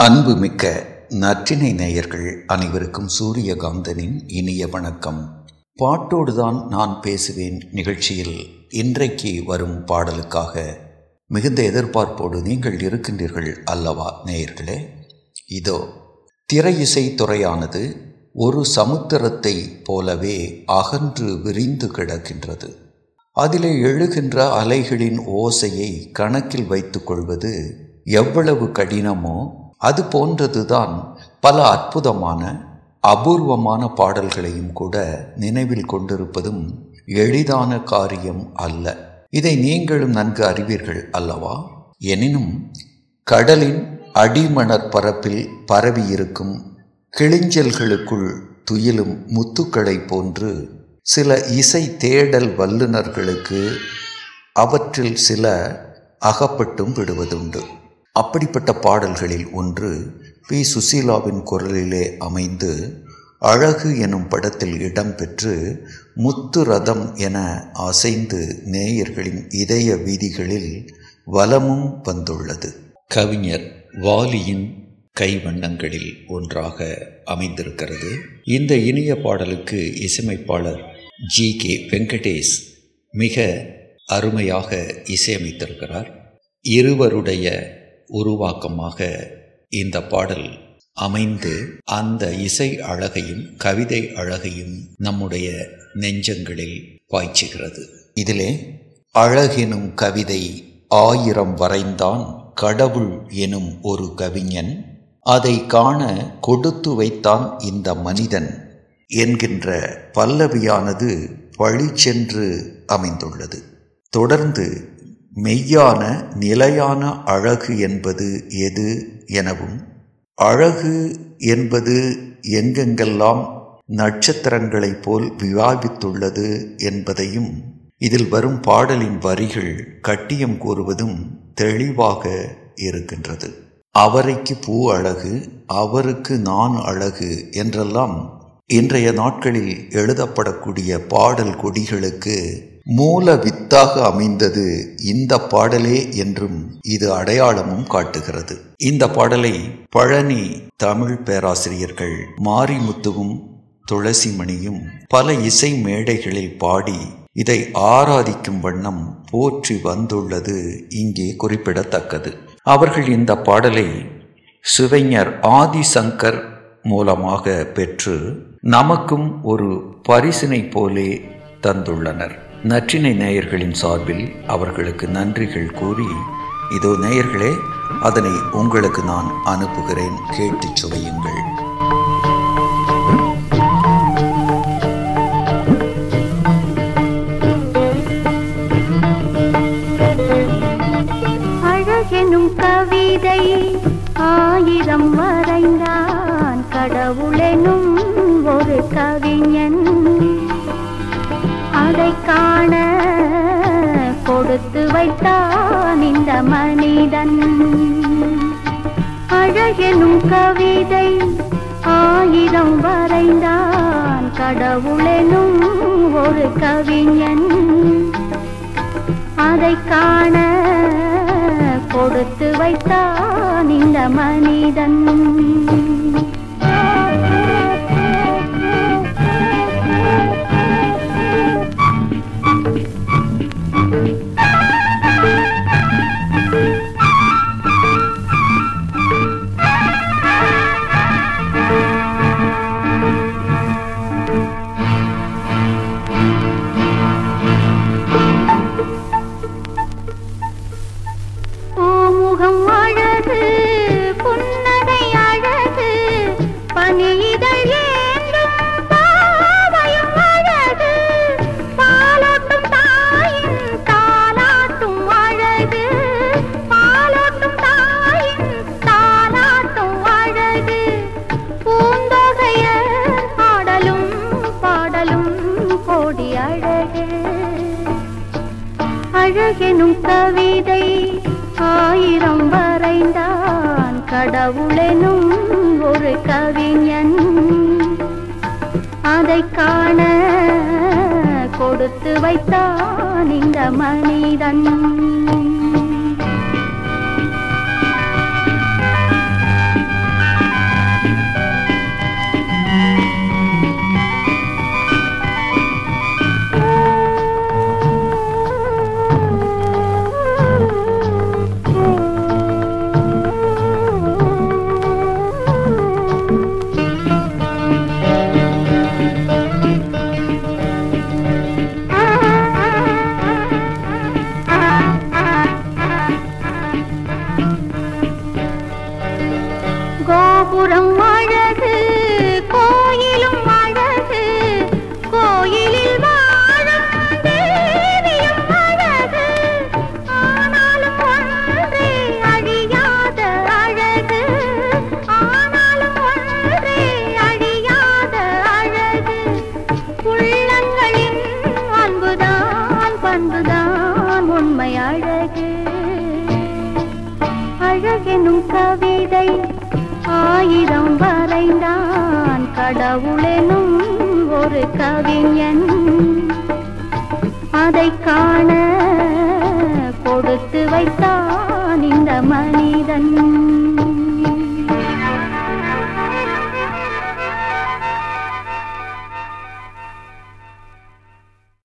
அன்புமிக்க நற்றினை நேயர்கள் அனைவருக்கும் சூரியகாந்தனின் இனிய வணக்கம். பாட்டோடுதான் நான் பேசுவேன் நிகழ்ச்சியில். இன்றைக்கு வரும் பாடலுக்காக மிகுந்த எதிர்பார்ப்போடு நீங்கள் இருக்கின்றீர்கள் அல்லவா நேயர்களே? இதோ திரை துறையானது ஒரு சமுத்திரத்தை போலவே அகன்று விரிந்து கிடக்கின்றது. அதிலே எழுகின்ற அலைகளின் ஓசையை கணக்கில் வைத்துக் கொள்வது எவ்வளவு கடினமோ அது போன்றதுதான் பல அற்புதமான அபூர்வமான பாடல்களையும் கூட நினைவில் கொண்டிருப்பதும் எளிதான காரியம் அல்ல. இதை நீங்களும் நன்கு அறிவீர்கள் அல்லவா? எனினும் கடலின் அடிமணற் பரப்பில் பரவியிருக்கும் கிளிஞ்சல்களுக்குள் துயிலும் முத்துக்களை போன்று சில இசை தேடல் வல்லுநர்களுக்கு அவற்றில் சில அகப்பட்டும் விடுவதுண்டு. அப்படிப்பட்ட பாடல்களில் ஒன்று பி. சுசீலாவின் குரலிலே அமைந்து அழகு எனும் படத்தில் இடம்பெற்று முத்து ரதம் என அசைந்து நேயர்களின் இதய வீதிகளில் வலமும் வந்துள்ளது. கவிஞர் வாலியின் கைவண்ணங்களில் ஒன்றாக அமைந்திருக்கிறது. இந்த இனிய பாடலுக்கு இசையமைப்பாளர் ஜி. கே. வெங்கடேஷ் மிக அருமையாக இசையமைத்திருக்கிறார். இருவருடைய உருவாக்கமாக இந்த பாடல் அமைந்து அந்த இசை அழகையும் கவிதை அழகையும் நம்முடைய நெஞ்சங்களில் பாய்ச்சுகிறது. இதிலே அழகெனும் கவிதை ஆயிரம் வரைந்தான் கடவுள் எனும் ஒரு கவிஞன் அதை காண கொடுத்து வைத்தான் இந்த மனிதன் என்கின்ற பல்லவியானது பழிச்சென்று அமைந்துள்ளது. தொடர்ந்து மெய்யான நிலையான அழகு என்பது எது எனவும் அழகு என்பது எங்கெங்கெல்லாம் நட்சத்திரங்களைப் போல் விவாதித்துள்ளது என்பதையும் இதில் வரும் பாடலின் வரிகள் கட்டியம் கூறுவதும் தெளிவாக இருக்கின்றது. அவரைக்கு பூ அழகு அவருக்கு நான் அழகு என்றெல்லாம் இன்றைய நாட்களில் எழுதப்படக்கூடிய பாடல் கொடிகளுக்கு மூல வித்தாக அமைந்தது இந்த பாடலே என்றும் இது அடையாளமும் காட்டுகிறது. இந்த பாடலை பழனி தமிழ் பேராசிரியர்கள் மாரிமுத்துவும் துளசிமணியும் பல இசை மேடைகளில் பாடி இதை ஆராதிக்கும் வண்ணம் போற்றி வந்துள்ளது இங்கே குறிப்பிடத்தக்கது. அவர்கள் இந்த பாடலை சுவைஞர் ஆதிசங்கர் மூலமாக பெற்று நமக்கும் ஒரு பரிசினை போலே தந்துள்ளனர். நற்றினை நேயர்களின் சார்பில் அவர்களுக்கு நன்றிகள் கூறி இதோ நேயர்களே அதனை உங்களுக்கு நான் அனுப்புகிறேன். கேட்டு சுவையுங்கள். அழகெனும் கவிதை ஆயிரம் வரைந்தான் கடவுளெனும் ஒரு கவிஞன் உயிரை காண கொடுத்து வைத்தான் இந்த மனிதன். அழகெனும் கவிதை ஆயிரம் வரைந்தான் கடவுளெனும் ஒரு கவிஞன். அதை காண கொடுத்து வைத்தான் இந்த மனிதன். அழகெனும் கவிதை ஆயிரம் வரைந்தான் கடவுளெனும் ஒரு கவிஞன். அதை காண கொடுத்து வைத்தான் இந்த மனிதன். கவிதை ஆயிரம் வரைந்தான் கடவுளெனும் ஒரு கவிஞன். அதை காண கொடுத்து வைத்தான் இந்த மனிதன்.